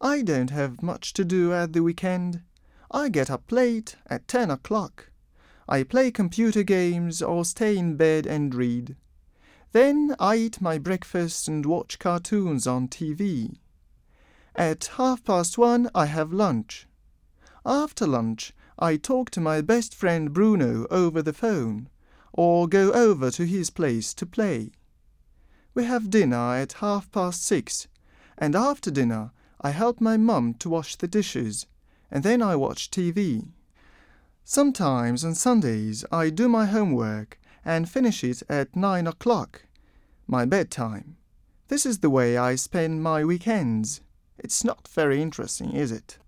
I don't have much to do at the weekend. I get up late, at ten o'clock. I play computer games or stay in bed and read. Then I eat my breakfast and watch cartoons on TV. At half past one I have lunch. After lunch I talk to my best friend Bruno over the phone, or go over to his place to play. We have dinner at half past six, and after dinner I help my mum to wash the dishes, and then I watch TV. Sometimes on Sundays I do my homework and finish it at nine o'clock, my bedtime. This is the way I spend my weekends. It's not very interesting, is it?